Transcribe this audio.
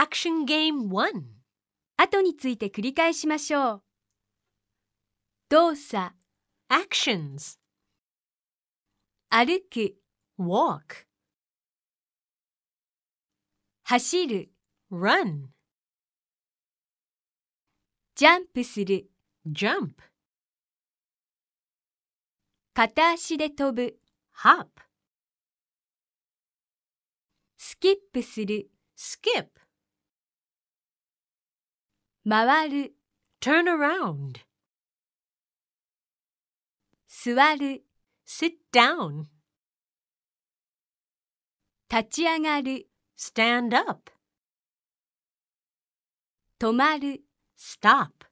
Action Game 1後について繰り返しましょう。動作、Actions. 歩く、Walk. 走る、Run. ジャンプする、Jump. 片足で飛ぶ、Hop. スキップする、Skip 回る、 Turn around 座る、 Sit down 立ち上がる、 Stand up 止まる。 Stop